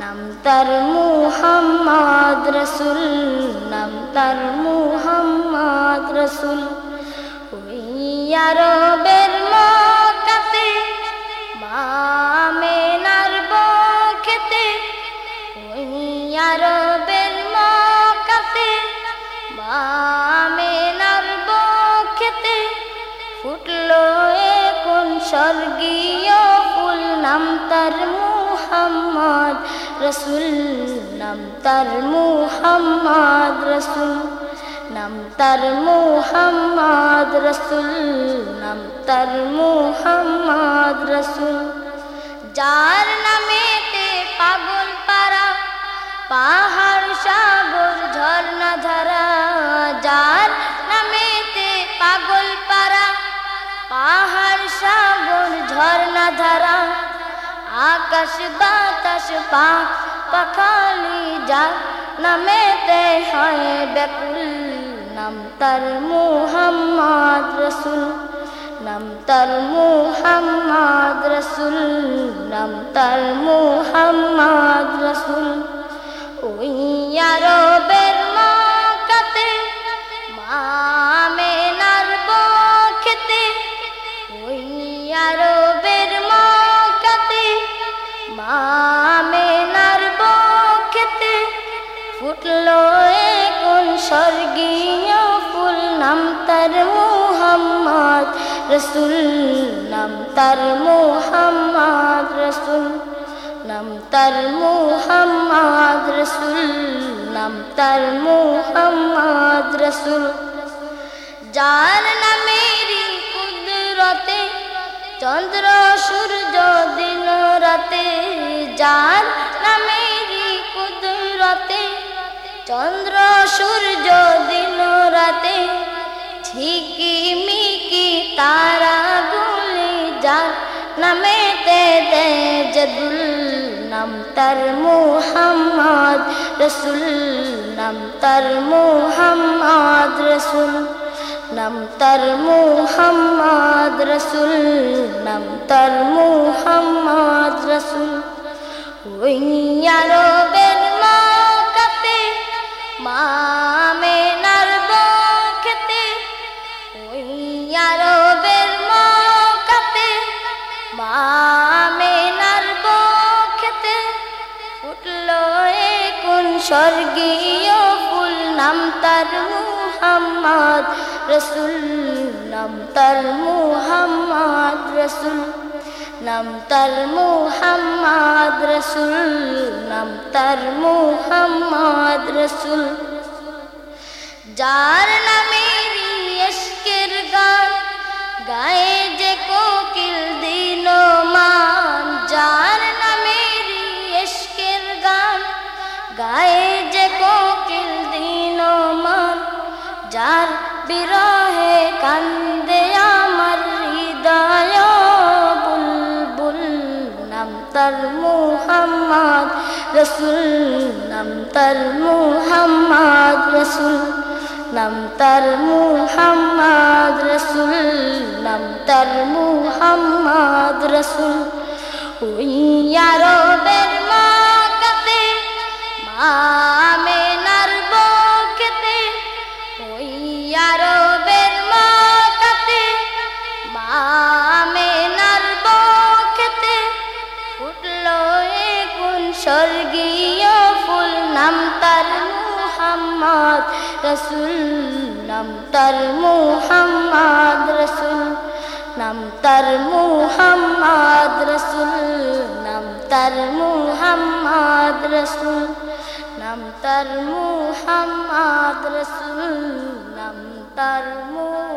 নাম তার মুহাম্মদ রসুল, নাম তার মুহাম্মদ রসুল। আরবের মকাতে মামেনার বখেতে ওই আরবের মকাতে মামেনার বখেতে ফুটলো কোন স্বর্গীয় ফুল, নাম তার মুহাম্মদ রসুল, নাম তার মুহাম্মদ রসুল, নাম তার মুহাম্মদ রসুল, নাম তার মুহাম্মদ রসুল। যার নামেতে পাগল পারা, পাহাড়, সাগর, ঝর্ণা ধারা যার নামেতে পাগল পারা, পাহাড়, সাগর, ঝর্ণা ধারা আকাশ বাতাস পাক পাখালি যা নামেতে হয় বেকুল নাম তার মুহাম্মদ রসুল, নাম তার মুহাম্মদ রসুল, নাম তার মুহাম্মদ রসুল। ওই আরবের ফুটলো কোন স্বর্গীয় ফুল, নাম তার মুহাম্মদ, রসুল, নাম তার মুহাম্মদ, রসুল, নাম তার মুহাম্মদ, রসুল, নাম তার মুহাম্মদ, রসুল। যার নামেরি কুদরতে, চন্দ্র সূর্য দিন রাতে, যার কুদরতে চন্দ্র, সূর্য দিন রাতে ঝিকি মিকি তারা গুলি যার নামেতে দে জদুল নাম তার মুহাম্মদ রসুল, নাম তার মুহাম্মদ রসুল, নাম তার মুহাম্মদ রসুল, নাম তার মুহাম্মদ রসুল। ওই স্বর্গীয় ফুল নাম তার মুহাম্মদ, রসুল নাম তার মুহাম্মদ, রসুল নাম তার মুহাম্মদ, রসুল নাম তার মুহাম্মদ, রসুল। যার নামেরি গায়ে যে কোকিল দিন মান, যার বিরহে কান্দে আমার হৃদয় বুলবুল নাম তার মুহাম্মদ, রসুল নাম তার মুহাম্মদ, রসুল নাম তার মুহাম্মদ, রসুল নাম তার মুহাম্মদ, রসুল ওই মুহাম্মদ রসুল নাম তার মুহাম্মদ রসুল নাম তার মুহাম্মদ রসুল নাম তার মুহাম্মদ রসুল নাম তার মুহাম্মদ রসুল নাম তার মুহাম্মদ